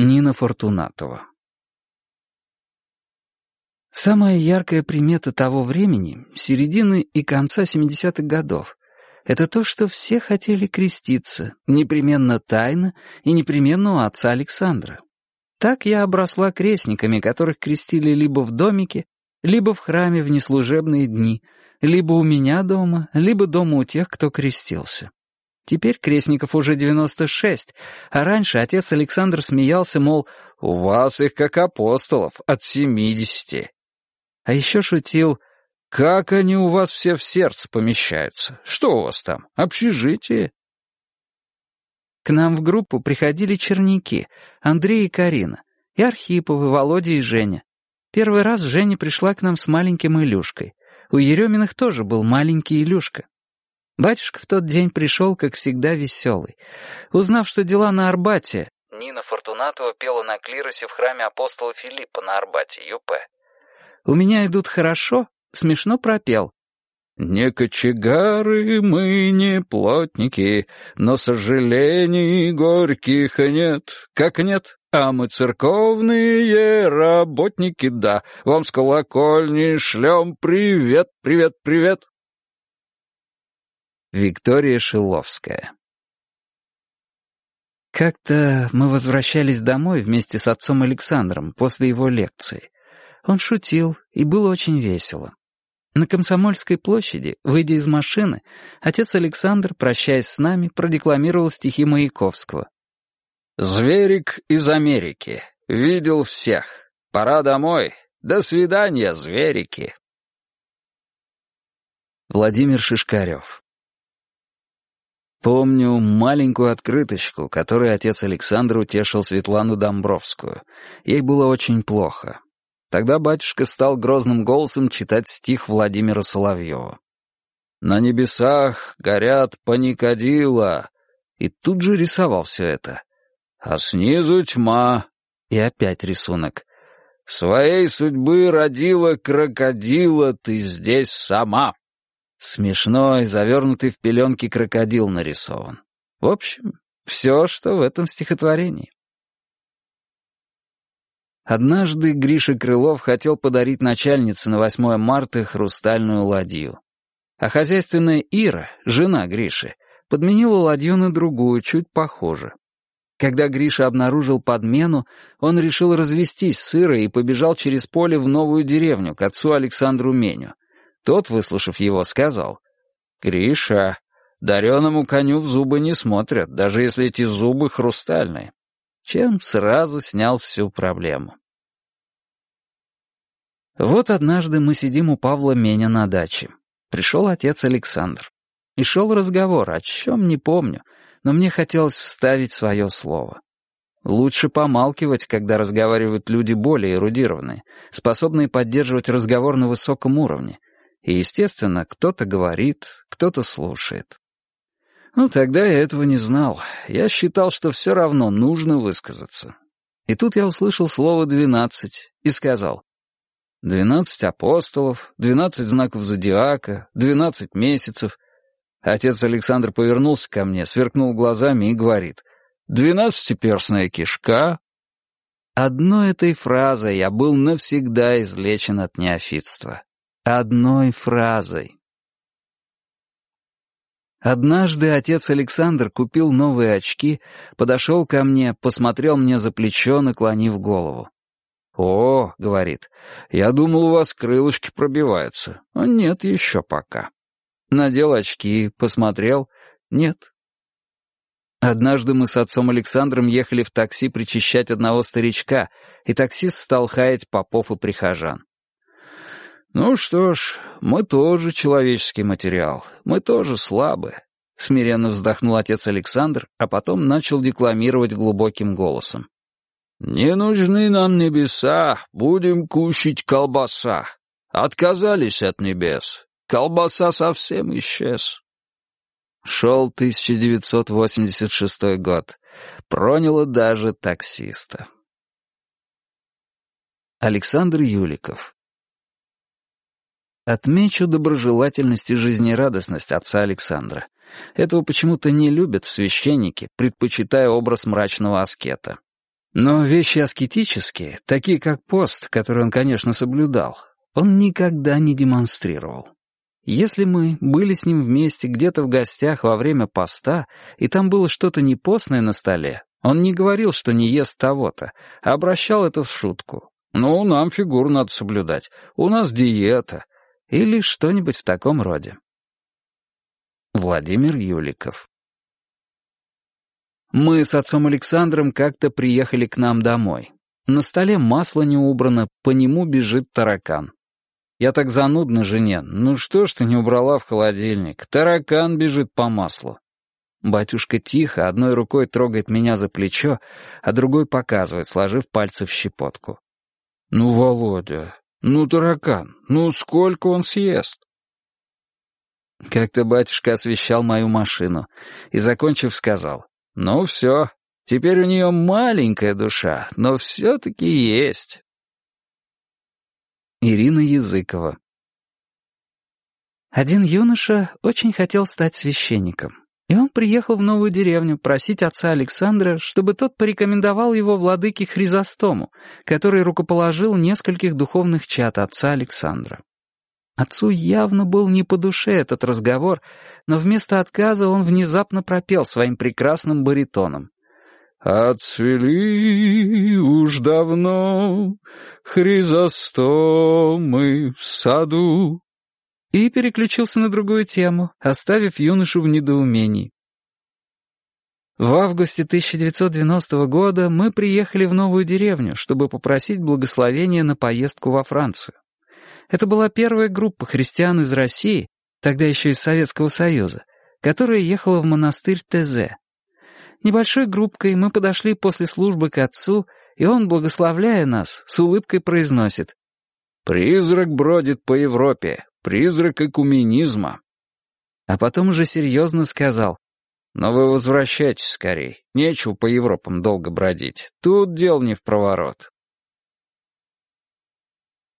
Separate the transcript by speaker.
Speaker 1: Нина Фортунатова Самая яркая примета того времени, середины и конца 70-х годов, это то, что все хотели креститься, непременно тайно и непременно у отца Александра. Так я обросла крестниками, которых крестили либо в домике, либо в храме в неслужебные дни, либо у меня дома, либо дома у тех, кто крестился. Теперь крестников уже 96, а раньше отец Александр смеялся, мол, «У вас их как апостолов, от 70». А еще шутил, «Как они у вас все в сердце помещаются? Что у вас там, общежитие?» К нам в группу приходили черники, Андрей и Карина, и Архиповы, Володя и Женя. Первый раз Женя пришла к нам с маленьким Илюшкой. У Ереминых тоже был маленький Илюшка. Батюшка в тот день пришел, как всегда, веселый. Узнав, что дела на Арбате... Нина Фортунатова пела на клиросе в храме апостола Филиппа на Арбате, ЮП. «У меня идут хорошо», смешно пропел. «Не кочегары мы, не плотники, но сожалений горьких нет. Как нет? А мы церковные работники, да. Вам с колокольни шлем привет, привет, привет». Виктория Шиловская Как-то мы возвращались домой вместе с отцом Александром после его лекции. Он шутил, и было очень весело. На Комсомольской площади, выйдя из машины, отец Александр, прощаясь с нами, продекламировал стихи Маяковского. «Зверик из Америки. Видел всех. Пора домой. До свидания, зверики». Владимир Шишкарев Помню маленькую открыточку, которой отец Александр утешил Светлану Домбровскую. Ей было очень плохо. Тогда батюшка стал грозным голосом читать стих Владимира Соловьева. «На небесах горят паникадила», и тут же рисовал все это. «А снизу тьма», и опять рисунок. «Своей судьбы родила крокодила ты здесь сама». Смешной, завернутый в пеленки крокодил нарисован. В общем, все, что в этом стихотворении. Однажды Гриша Крылов хотел подарить начальнице на 8 марта хрустальную ладью. А хозяйственная Ира, жена Гриши, подменила ладью на другую, чуть похуже. Когда Гриша обнаружил подмену, он решил развестись с Ирой и побежал через поле в новую деревню к отцу Александру Меню — тот, выслушав его, сказал, «Гриша, дареному коню в зубы не смотрят, даже если эти зубы хрустальные», чем сразу снял всю проблему. Вот однажды мы сидим у Павла Меня на даче. Пришел отец Александр. И шел разговор, о чем не помню, но мне хотелось вставить свое слово. Лучше помалкивать, когда разговаривают люди более эрудированные, способные поддерживать разговор на высоком уровне, и, естественно, кто-то говорит, кто-то слушает. Ну, тогда я этого не знал. Я считал, что все равно нужно высказаться. И тут я услышал слово «двенадцать» и сказал «двенадцать апостолов, двенадцать знаков зодиака, двенадцать месяцев». Отец Александр повернулся ко мне, сверкнул глазами и говорит «двенадцатиперстная кишка». Одной этой фразой я был навсегда излечен от неофитства. Одной фразой. Однажды отец Александр купил новые очки, подошел ко мне, посмотрел мне за плечо, наклонив голову. «О, — говорит, — я думал, у вас крылышки пробиваются. А нет еще пока». Надел очки, посмотрел. Нет. Однажды мы с отцом Александром ехали в такси причащать одного старичка, и таксист стал хаять попов и прихожан. «Ну что ж, мы тоже человеческий материал, мы тоже слабы», — смиренно вздохнул отец Александр, а потом начал декламировать глубоким голосом. «Не нужны нам небеса, будем кушать колбаса. Отказались от небес, колбаса совсем исчез». Шел 1986 год. Проняло даже таксиста. Александр Юликов Отмечу доброжелательность и жизнерадостность отца Александра. Этого почему-то не любят в священнике, предпочитая образ мрачного аскета. Но вещи аскетические, такие как пост, который он, конечно, соблюдал, он никогда не демонстрировал. Если мы были с ним вместе где-то в гостях во время поста, и там было что-то непостное на столе, он не говорил, что не ест того-то, а обращал это в шутку. «Ну, нам фигуру надо соблюдать, у нас диета», или что-нибудь в таком роде. Владимир Юликов Мы с отцом Александром как-то приехали к нам домой. На столе масло не убрано, по нему бежит таракан. Я так занудна жене. Ну что ж ты не убрала в холодильник? Таракан бежит по маслу. Батюшка тихо, одной рукой трогает меня за плечо, а другой показывает, сложив пальцы в щепотку. «Ну, Володя, ну, таракан, ну сколько он съест?» Как-то батюшка освещал мою машину и, закончив, сказал, «Ну все, теперь у нее маленькая душа, но все-таки есть». Ирина Языкова Один юноша очень хотел стать священником, и он приехал в новую деревню просить отца Александра, чтобы тот порекомендовал его владыке Хризостому, который рукоположил нескольких духовных чад отца Александра. Отцу явно был не по душе этот разговор, но вместо отказа он внезапно пропел своим прекрасным баритоном. Отцвели уж давно хризостомы в саду. И переключился на другую тему, оставив юношу в недоумении. В августе 1990 года мы приехали в новую деревню, чтобы попросить благословения на поездку во Францию. Это была первая группа христиан из России, тогда еще из Советского Союза, которая ехала в монастырь Тезе. Небольшой группкой мы подошли после службы к отцу, и он, благословляя нас, с улыбкой произносит «Призрак бродит по Европе, призрак экуменизма». А потом уже серьезно сказал «Но вы возвращайтесь скорей, нечего по Европам долго бродить, тут дел не в проворот».